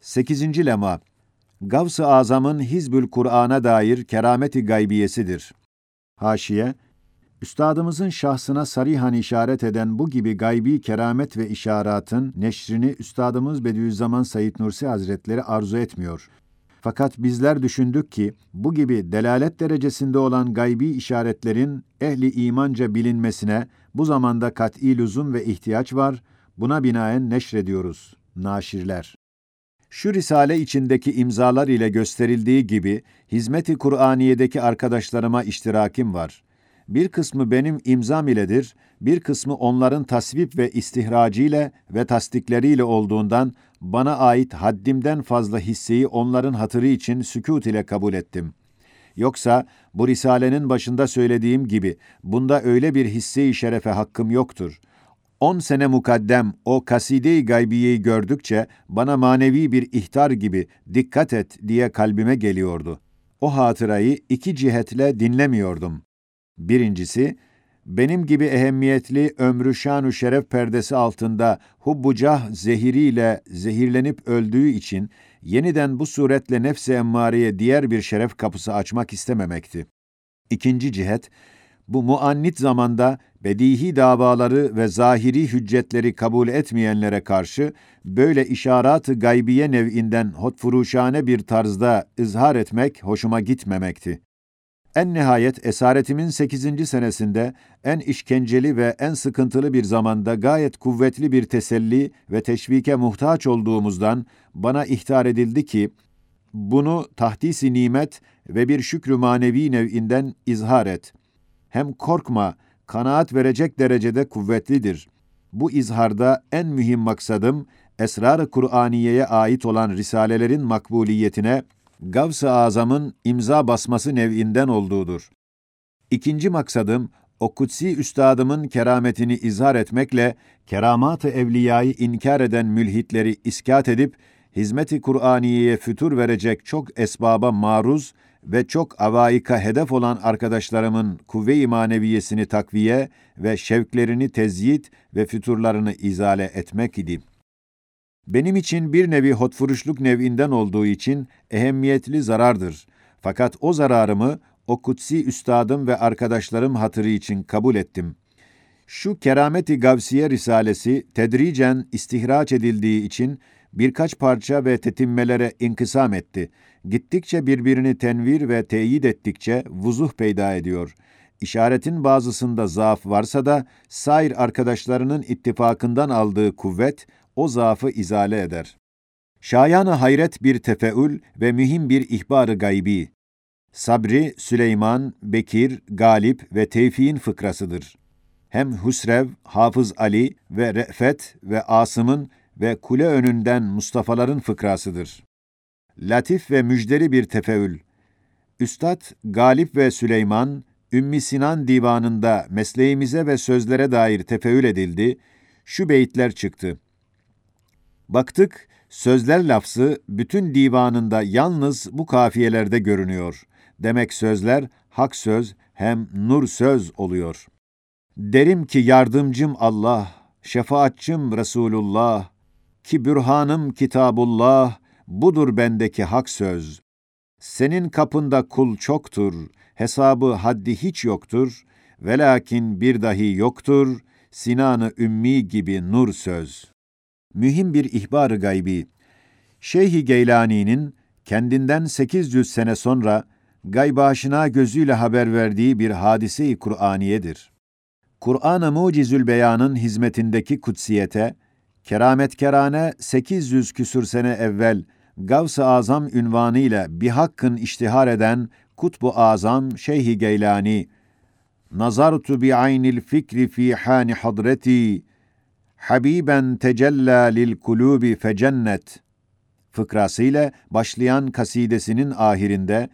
8. lema Gavs-ı Azam'ın Hizbül Kur'an'a dair kerameti gaybiyesidir. Haşiye Üstadımızın şahsına sarihan işaret eden bu gibi gaybi keramet ve işaratın neşrini Üstadımız Bediüzzaman Said Nursi Hazretleri arzu etmiyor. Fakat bizler düşündük ki bu gibi delalet derecesinde olan gaybi işaretlerin ehli imanca bilinmesine bu zamanda kat'i lüzum ve ihtiyaç var. Buna binaen neşrediyoruz. Naşirler. Şu risale içindeki imzalar ile gösterildiği gibi hizmeti Kur'aniye'deki arkadaşlarıma iştirakim var. Bir kısmı benim imzam iledir, bir kısmı onların tasvip ve istihracıyla ve tasdikleriyle olduğundan bana ait haddimden fazla hisseyi onların hatırı için sükût ile kabul ettim. Yoksa bu risalenin başında söylediğim gibi bunda öyle bir hisse-i şerefe hakkım yoktur. On sene mukaddem o kaside-i gaybiyeyi gördükçe bana manevi bir ihtar gibi dikkat et diye kalbime geliyordu. O hatırayı iki cihetle dinlemiyordum. Birincisi, benim gibi ehemmiyetli ömrü şanu şeref perdesi altında hubbucah zehiriyle zehirlenip öldüğü için yeniden bu suretle nefse emmareye diğer bir şeref kapısı açmak istememekti. İkinci cihet, bu muannit zamanda bedihi davaları ve zahiri hüccetleri kabul etmeyenlere karşı böyle işarat-ı gaybiye nev'inden hotfuruşane bir tarzda izhar etmek hoşuma gitmemekti. En nihayet esaretimin 8. senesinde en işkenceli ve en sıkıntılı bir zamanda gayet kuvvetli bir teselli ve teşvike muhtaç olduğumuzdan bana ihtar edildi ki, bunu tahdisi nimet ve bir şükrü manevi nev'inden izhar et. Hem korkma, kanaat verecek derecede kuvvetlidir. Bu izharda en mühim maksadım, Esrar-ı Kur'aniye'ye ait olan risalelerin makbuliyetine Gavs-ı Azam'ın imza basması nev'inden olduğudur. İkinci maksadım, o kutsi üstadımın kerametini izhar etmekle, keramat-ı evliyayı inkar eden mülhitleri iskat edip, hizmet-i Kur'aniye'ye fütur verecek çok esbaba maruz ve çok avaika hedef olan arkadaşlarımın kuvve-i maneviyesini takviye ve şevklerini tezyit ve füturlarını izale etmek idi. Benim için bir nevi hotfuruşluk nev'inden olduğu için ehemmiyetli zarardır. Fakat o zararımı o kutsi üstadım ve arkadaşlarım hatırı için kabul ettim. Şu Kerameti Gavsiye Risalesi tedricen istihraç edildiği için birkaç parça ve tetimmelere inkısam etti. Gittikçe birbirini tenvir ve teyit ettikçe vuzuh peyda ediyor. İşaretin bazısında zaaf varsa da sair arkadaşlarının ittifakından aldığı kuvvet o zaafı izale eder. Şayanı hayret bir tefeül ve mühim bir ihbarı gaybi. Sabri, Süleyman, Bekir, Galip ve Tevfik'in fıkrasıdır. Hem Husrev, Hafız Ali ve Re'fet ve Asım'ın ve kule önünden Mustafa'ların fıkrasıdır. Latif ve müjderi bir tefeül. Üstad Galip ve Süleyman, Ümmi Sinan divanında mesleğimize ve sözlere dair tefeül edildi, şu beyitler çıktı. Baktık, sözler lafzı bütün divanında yalnız bu kafiyelerde görünüyor. Demek sözler hak söz hem nur söz oluyor. Derim ki yardımcım Allah, şefaatçim Resulullah, ki bürhanım Kitabullah, budur bendeki hak söz. Senin kapında kul çoktur, hesabı haddi hiç yoktur, velakin bir dahi yoktur, Sinanı Ümmi gibi nur söz. Mühim bir ihbar-ı gaybi. Şeyh-i Geylani'nin kendinden 800 sene sonra gaybaşına gözüyle haber verdiği bir hadise-i Kur'aniyedir. Kur'an-ı Mucizül Beyan'ın hizmetindeki kutsiyete, kerametkerane 800 küsür sene evvel Gavs-ı Azam ünvanıyla bir hakkın iştihar eden Kutbu Azam Şeyh-i Geylani, Nazartu bi aynil fikri fi hani hadreti Habiben tecella lil kulubi fecennet fıkrasıyla başlayan kasidesinin ahirinde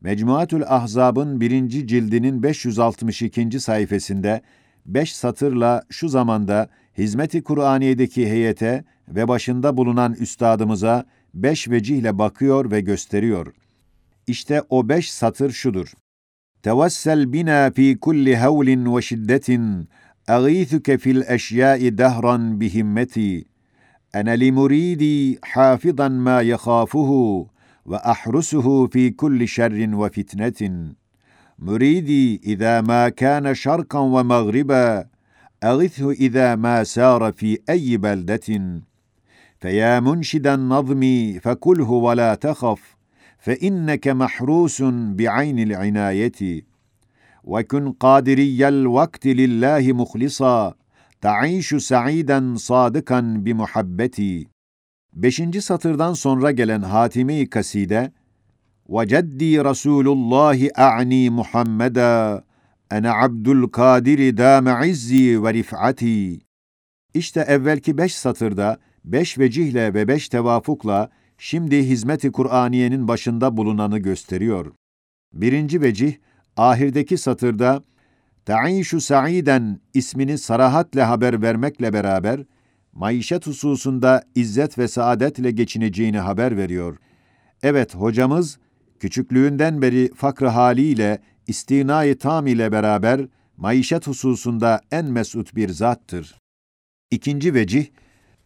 Mecmuatül Ahzab'ın birinci cildinin 562. sayfasında beş satırla şu zamanda hizmeti Kur'aniye'deki heyete ve başında bulunan üstadımıza beş vecihle bakıyor ve gösteriyor. İşte o beş satır şudur. Tevessel bina fi kulli havlin ve şiddetin أغيثك في الأشياء دهرا بهمتي أنا لمريدي حافظا ما يخافه وأحرسه في كل شر وفتنة مريدي إذا ما كان شرقا ومغربا أغثه إذا ما سار في أي بلدة. فيا منشد النظم فكله ولا تخف فإنك محروس بعين العناية. وكن قادري الوقت لله مخلصا تعيش سعيدا صادقا بمحبتي. Beşinci satırdan sonra gelen Hatime-i Kaside وَجَدِّي رَسُولُ اللّٰهِ اَعْنِي مُحَمَّدًا اَنَا عَبْدُ الْقَادِرِ دَامَ عِزِّي وَرِفْعَتِي İşte evvelki beş satırda, beş vecihle ve beş tevafukla, şimdi hizmeti Kur'aniyenin başında bulunanı gösteriyor. Birinci vecih, ahirdeki satırda, Ta'işu Sa'iden ismini sarahatle haber vermekle beraber, maişet hususunda izzet ve saadetle geçineceğini haber veriyor. Evet, hocamız, küçüklüğünden beri fakr haliyle, istinayı tam ile beraber, maişet hususunda en mesut bir zattır. İkinci vecih,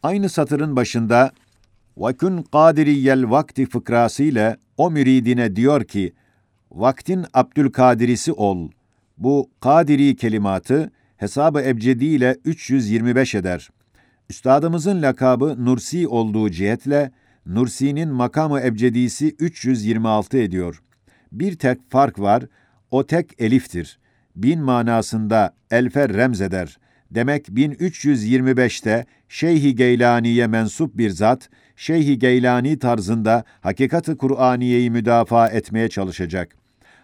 aynı satırın başında, وَكُنْ قَادِرِيَّ vakti fıkrasıyla o müridine diyor ki, vaktin Abdülkadirisi ol. Bu kadiri kelimatı hesabı ebcedi ile 325 eder. Üstadımızın lakabı Nursi olduğu cihetle Nursi'nin makamı ebcedisi 326 ediyor. Bir tek fark var, o tek eliftir. Bin manasında elfe remz eder. Demek 1325'te Şeyh-i Geylani'ye mensup bir zat, Şeyh-i Geylani tarzında hakikati Kur'aniyeyi müdafaa etmeye çalışacak.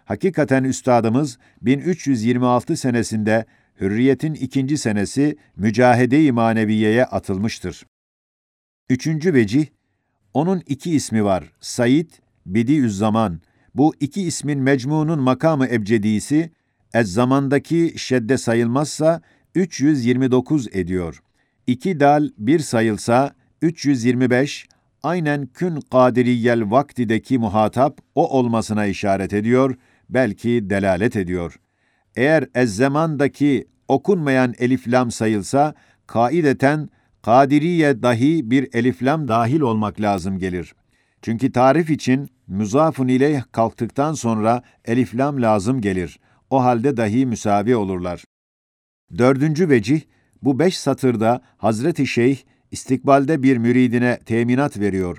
Hakikaten üstadımız 1326 senesinde Hürriyet'in ikinci senesi mücahede-i maneviyeye atılmıştır. Üçüncü vecih, onun iki ismi var. Said, Bediüzzaman. Bu iki ismin mecmunun makamı ebcedisi, ez zamandaki şedde sayılmazsa 329 ediyor. İki dal bir sayılsa 325, aynen kün kadiriyel vaktideki muhatap o olmasına işaret ediyor, belki delalet ediyor. Eğer ezzemandaki okunmayan eliflam sayılsa, kaideten kadiriye dahi bir eliflam dahil olmak lazım gelir. Çünkü tarif için müzafun ile kalktıktan sonra eliflam lazım gelir. O halde dahi müsavi olurlar. Dördüncü vecih, bu beş satırda Hazreti Şeyh istikbalde bir müridine teminat veriyor.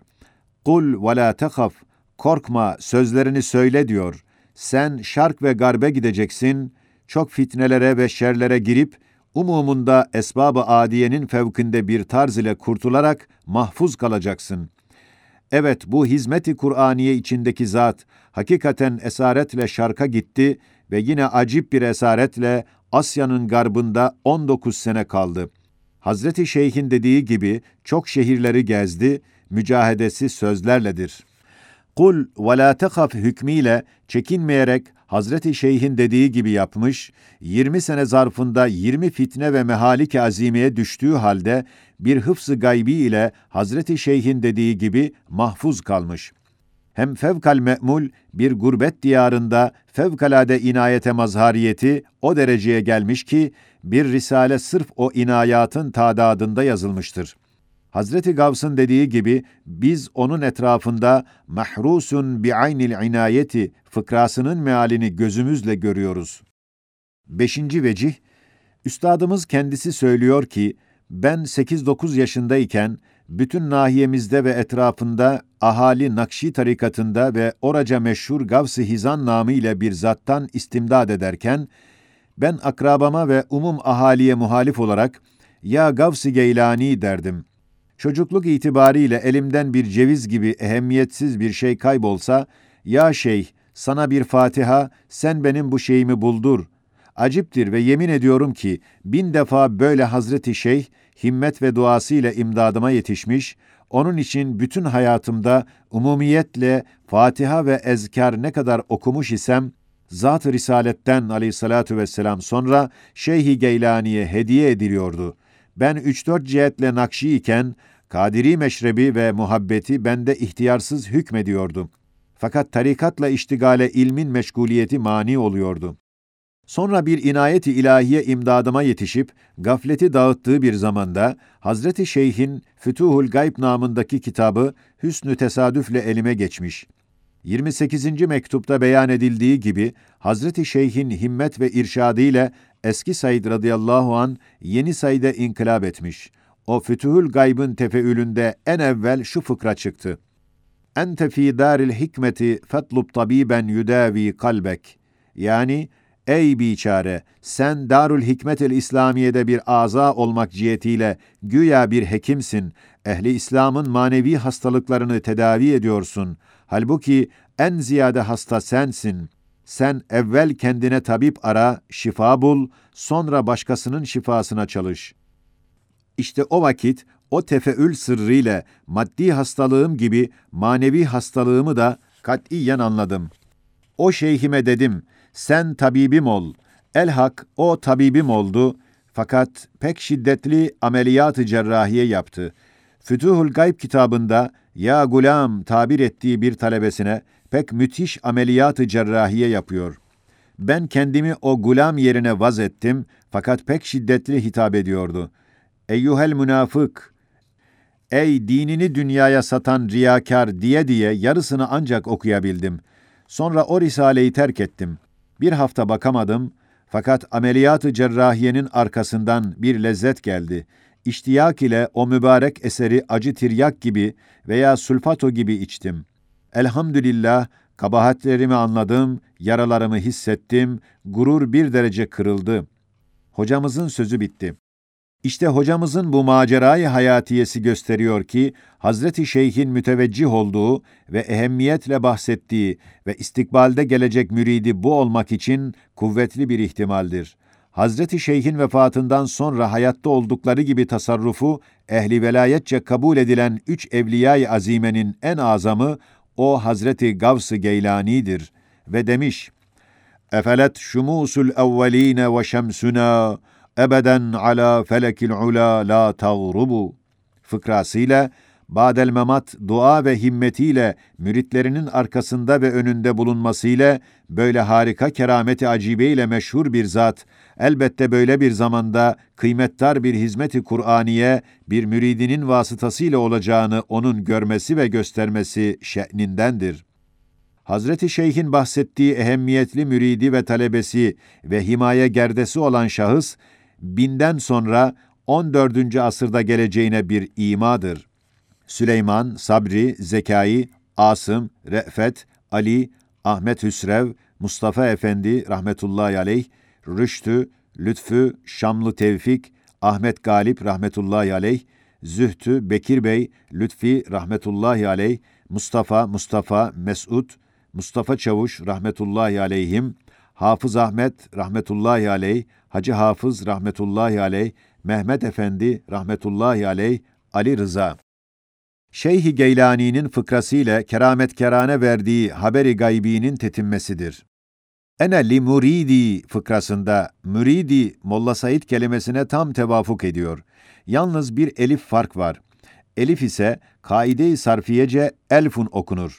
Kul ve la tehaf, korkma, sözlerini söyle diyor. Sen şark ve garbe gideceksin, çok fitnelere ve şerlere girip, umumunda esbab-ı adiyenin fevkinde bir tarz ile kurtularak mahfuz kalacaksın. Evet, bu hizmeti Kur'aniye içindeki zat, hakikaten esaretle şarka gitti ve yine acip bir esaretle Asya'nın garbında 19 sene kaldı. Hazreti Şeyh'in dediği gibi çok şehirleri gezdi, mücahedesi sözlerledir. Kul ve la tehaf hükmüyle çekinmeyerek Hazreti Şeyh'in dediği gibi yapmış, 20 sene zarfında 20 fitne ve mehalik azimeye düştüğü halde bir hıfzı gaybi ile Hazreti Şeyh'in dediği gibi mahfuz kalmış. Hem fevkal me'mul bir gurbet diyarında fevkalade inayete mazhariyeti o dereceye gelmiş ki bir risale sırf o inayatın tadadında yazılmıştır. Hazreti Gavs'ın dediği gibi biz onun etrafında mahrusun bi aynil inayeti fıkrasının mealini gözümüzle görüyoruz. Beşinci vecih, Üstadımız kendisi söylüyor ki, ben 8-9 yaşındayken bütün nahiyemizde ve etrafında ahali Nakşi tarikatında ve oraca meşhur Gavs-ı Hizan namı ile bir zattan istimdad ederken, ben akrabama ve umum ahaliye muhalif olarak, ya Gavs-ı Geylani derdim. Çocukluk itibariyle elimden bir ceviz gibi ehemmiyetsiz bir şey kaybolsa, ya şeyh, sana bir Fatiha, sen benim bu şeyimi buldur. Aciptir ve yemin ediyorum ki, bin defa böyle Hazreti Şeyh, himmet ve duasıyla imdadıma yetişmiş, onun için bütün hayatımda umumiyetle Fatiha ve ezkar ne kadar okumuş isem, Zat-ı Risaletten aleyhissalatu vesselam sonra Şeyh-i Geylani'ye hediye ediliyordu. Ben üç dört cihetle nakşi iken, Kadiri meşrebi ve muhabbeti bende ihtiyarsız hükmediyordu. Fakat tarikatla iştigale ilmin meşguliyeti mani oluyordu. Sonra bir inayeti ilahiye imdadıma yetişip gafleti dağıttığı bir zamanda Hazreti Şeyh'in Fütuhul Gayb namındaki kitabı hüsnü tesadüfle elime geçmiş. 28. mektupta beyan edildiği gibi Hazreti Şeyh'in himmet ve irşadı ile eski Said radıyallahu an yeni Said'e inkılap etmiş. O Fütuhul Gayb'ın tefeülünde en evvel şu fıkra çıktı. Ente fî dâril hikmeti fetlub tabiben yudavi kalbek. Yani Ey biçare, sen Darül Hikmet-el İslamiye'de bir aza olmak cihetiyle güya bir hekimsin, ehli İslam'ın manevi hastalıklarını tedavi ediyorsun. Halbuki en ziyade hasta sensin. Sen evvel kendine tabip ara, şifa bul, sonra başkasının şifasına çalış. İşte o vakit o tefeül sırrıyla maddi hastalığım gibi manevi hastalığımı da katiyen anladım. O şeyhime dedim, sen tabibim ol. Elhak o tabibim oldu fakat pek şiddetli ameliyat-ı cerrahiye yaptı. Fütuhul Gayb kitabında ya gulam tabir ettiği bir talebesine pek müthiş ameliyat-ı cerrahiye yapıyor. Ben kendimi o gulam yerine vaz ettim fakat pek şiddetli hitap ediyordu. Eyyuhel münafık, ey dinini dünyaya satan riyakar diye diye yarısını ancak okuyabildim. Sonra o risaleyi terk ettim. Bir hafta bakamadım fakat ameliyatı cerrahiyenin arkasından bir lezzet geldi. İştiyak ile o mübarek eseri acı tiryak gibi veya sulfato gibi içtim. Elhamdülillah kabahatlerimi anladım, yaralarımı hissettim, gurur bir derece kırıldı. Hocamızın sözü bitti. İşte hocamızın bu macerayı hayatiyesi gösteriyor ki, Hazreti Şeyh'in müteveccih olduğu ve ehemmiyetle bahsettiği ve istikbalde gelecek müridi bu olmak için kuvvetli bir ihtimaldir. Hazreti Şeyh'in vefatından sonra hayatta oldukları gibi tasarrufu, ehli velayetçe kabul edilen üç evliyay azimenin en azamı, o Hazreti Gavs-ı Geylani'dir. Ve demiş, Efelet şumusul evveline ve şemsuna, ebeden ala felekil ula la tağrubu fıkrasıyla Badel Memat dua ve himmetiyle müritlerinin arkasında ve önünde bulunmasıyla böyle harika kerameti acibe ile meşhur bir zat elbette böyle bir zamanda kıymettar bir hizmeti Kur'aniye bir müridinin vasıtasıyla olacağını onun görmesi ve göstermesi şe'nindendir. Hazreti Şeyh'in bahsettiği ehemmiyetli müridi ve talebesi ve himaye gerdesi olan şahıs binden sonra 14. asırda geleceğine bir imadır. Süleyman, Sabri, Zekai, Asım, Re'fet, Ali, Ahmet Hüsrev, Mustafa Efendi rahmetullahi aleyh, Rüştü, Lütfü, Şamlı Tevfik, Ahmet Galip rahmetullahi aleyh, Zühtü, Bekir Bey, Lütfi rahmetullahi aleyh, Mustafa, Mustafa, Mesud, Mustafa Çavuş rahmetullahi aleyhim, Hafız Ahmet rahmetullahi aleyh, Hacı Hafız rahmetullahi aleyh, Mehmet Efendi rahmetullahi aleyh, Ali Rıza. Şeyh-i Geylani'nin fıkrasıyla kerametkerane verdiği haberi gaybinin tetinmesidir. Ene li muridi fıkrasında müridi Molla Said kelimesine tam tevafuk ediyor. Yalnız bir elif fark var. Elif ise kaide-i sarfiyece elfun okunur.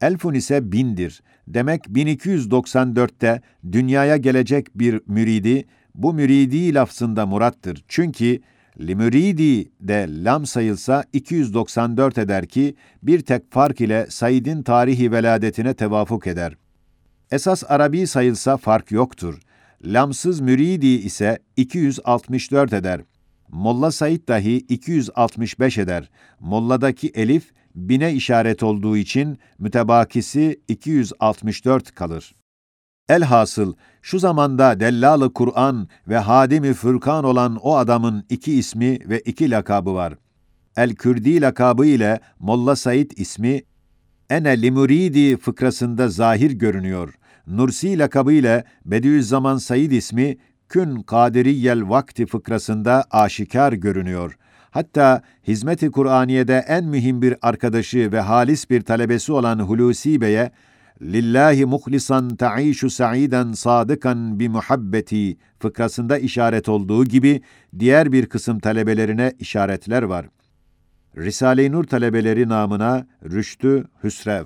Elfun ise bindir. Demek 1294'te dünyaya gelecek bir müridi bu müridi lafzında murattır. Çünkü limüridi de lam sayılsa 294 eder ki bir tek fark ile Said'in tarihi veladetine tevafuk eder. Esas Arabi sayılsa fark yoktur. Lamsız müridi ise 264 eder. Molla Said dahi 265 eder. Molladaki elif bine işaret olduğu için mütebakisi 264 kalır. Elhasıl şu zamanda Dellalı Kur'an ve Hadimi Fürkan olan o adamın iki ismi ve iki lakabı var. El-Kürdi lakabı ile Molla Said ismi Ene Limuridi fıkrasında zahir görünüyor. Nursi lakabı ile Bediüzzaman Said ismi Kün Kadiriyel Vakti fıkrasında aşikar görünüyor. Hatta hizmeti Kur'aniye'de en mühim bir arkadaşı ve halis bir talebesi olan Hulusi Bey'e lillahi muhlisan ta'işu sa'iden sadıkan bi muhabbeti fıkrasında işaret olduğu gibi diğer bir kısım talebelerine işaretler var. Risale-i Nur talebeleri namına Rüştü Hüsrev